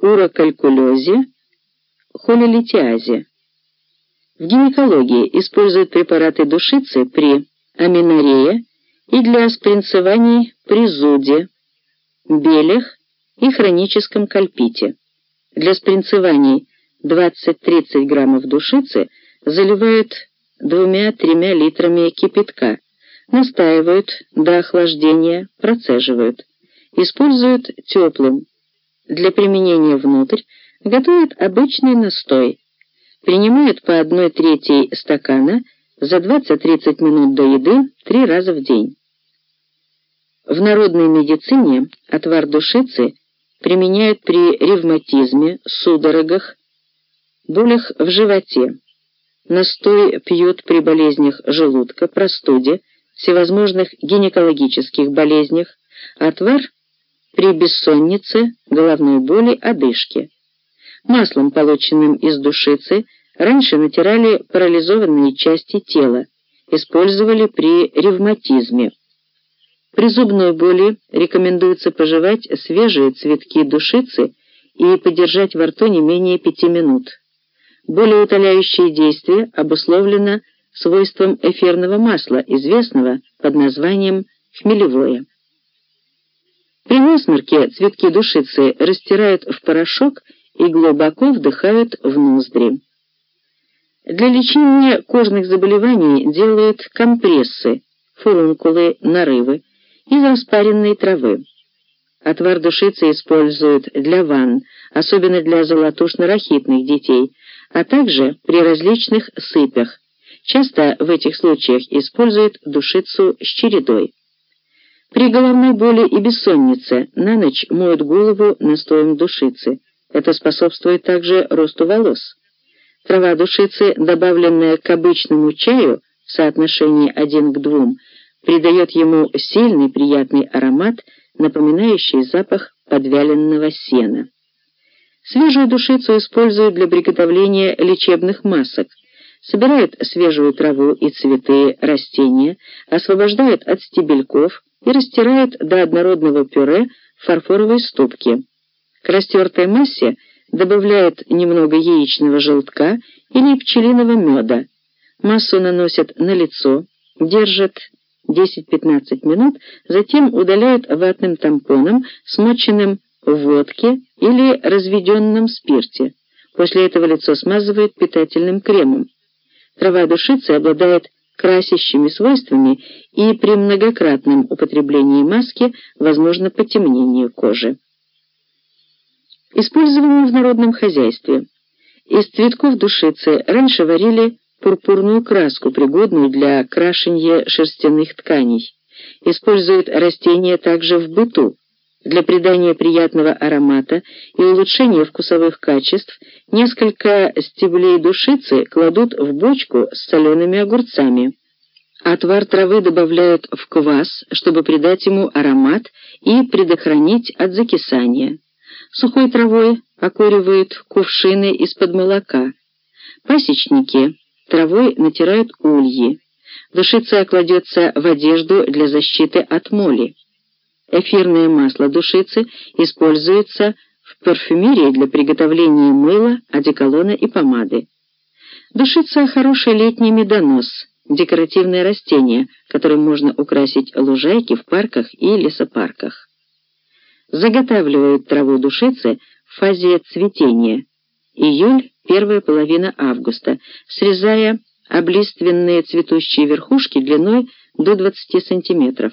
урокалькулезе, холелитиазе. В гинекологии используют препараты душицы при аминорея и для спринцеваний при зуде, белях и хроническом кальпите. Для спринцеваний 20-30 граммов душицы заливают двумя-тремя литрами кипятка, настаивают до охлаждения, процеживают. Используют теплым. Для применения внутрь готовят обычный настой. Принимают по 1 третьей стакана за 20-30 минут до еды три раза в день. В народной медицине отвар душицы применяют при ревматизме, судорогах, болях в животе. Настой пьют при болезнях желудка, простуде, всевозможных гинекологических болезнях, отвар при бессоннице, головной боли, одышке. Маслом, полученным из душицы, раньше натирали парализованные части тела, использовали при ревматизме. При зубной боли рекомендуется пожевать свежие цветки душицы и подержать во рту не менее 5 минут. Более утоляющее действие обусловлено свойством эфирного масла, известного под названием хмелевое. При насморке цветки душицы растирают в порошок и глубоко вдыхают в ноздри. Для лечения кожных заболеваний делают компрессы, фурункулы, нарывы из распаренной травы. Отвар душицы используют для ванн, особенно для золотушно-рахитных детей, а также при различных сыпях. Часто в этих случаях используют душицу с чередой. При головной боли и бессоннице на ночь моют голову настоем душицы. Это способствует также росту волос. Трава душицы, добавленная к обычному чаю в соотношении 1 к 2, придает ему сильный приятный аромат, напоминающий запах подвяленного сена. Свежую душицу используют для приготовления лечебных масок – собирают свежую траву и цветы растения, освобождают от стебельков и растирают до однородного пюре в фарфоровой ступке. К растертой массе добавляют немного яичного желтка или пчелиного меда. Массу наносят на лицо, держат 10-15 минут, затем удаляют ватным тампоном, смоченным в водке или разведенном спирте. После этого лицо смазывают питательным кремом. Трава душицы обладает красящими свойствами, и при многократном употреблении маски возможно потемнение кожи. Использование в народном хозяйстве. Из цветков душицы раньше варили пурпурную краску, пригодную для крашения шерстяных тканей. Используют растения также в быту. Для придания приятного аромата и улучшения вкусовых качеств несколько стеблей душицы кладут в бочку с солеными огурцами. Отвар травы добавляют в квас, чтобы придать ему аромат и предохранить от закисания. Сухой травой окуривают кувшины из-под молока. Пасечники травой натирают ульи. Душица кладется в одежду для защиты от моли. Эфирное масло душицы используется в парфюмерии для приготовления мыла, одеколона и помады. Душица – хороший летний медонос, декоративное растение, которым можно украсить лужайки в парках и лесопарках. Заготавливают траву душицы в фазе цветения. Июль – первая половина августа, срезая облиственные цветущие верхушки длиной до 20 сантиметров.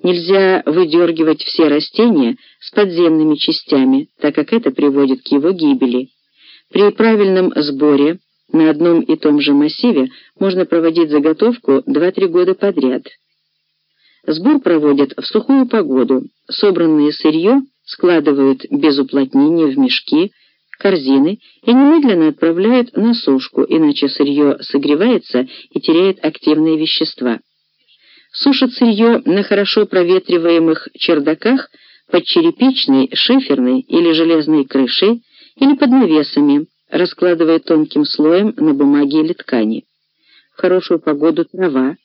Нельзя выдергивать все растения с подземными частями, так как это приводит к его гибели. При правильном сборе на одном и том же массиве можно проводить заготовку 2-3 года подряд. Сбор проводят в сухую погоду. Собранное сырье складывают без уплотнения в мешки, корзины и немедленно отправляют на сушку, иначе сырье согревается и теряет активные вещества сушат сырье на хорошо проветриваемых чердаках под черепичной, шиферной или железной крышей или под навесами, раскладывая тонким слоем на бумаге или ткани. В хорошую погоду трава,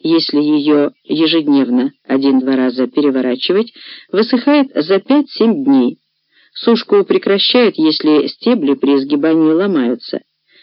если ее ежедневно один-два раза переворачивать, высыхает за 5-7 дней. Сушку прекращают, если стебли при сгибании ломаются.